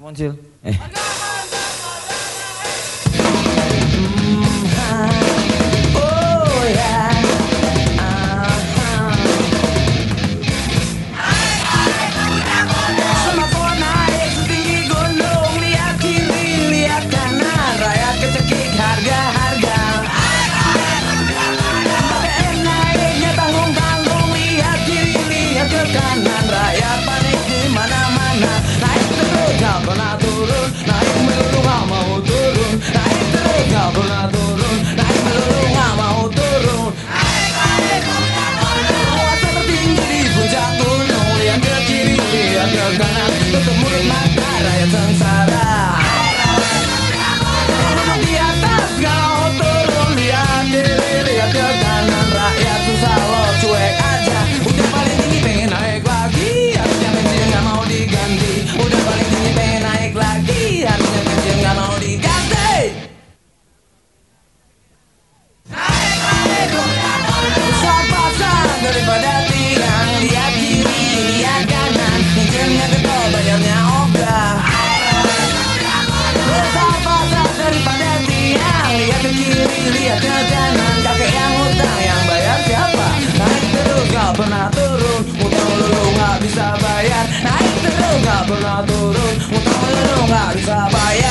Come on, Jill. Eh. belok kanan Tutup mulut mata rakyat sengsara Di atas Rakyat susah cuek aja. Udah paling tinggi pengen naik lagi. Harusnya bensin gak mau diganti. Udah dilihat keganan kakek yang utang. Yang bayar siapa? Naik terus gak pernah turun. Utang lulu gak bisa bayar. Naik terus gak pernah turun. Utang lulu gak bisa bayar.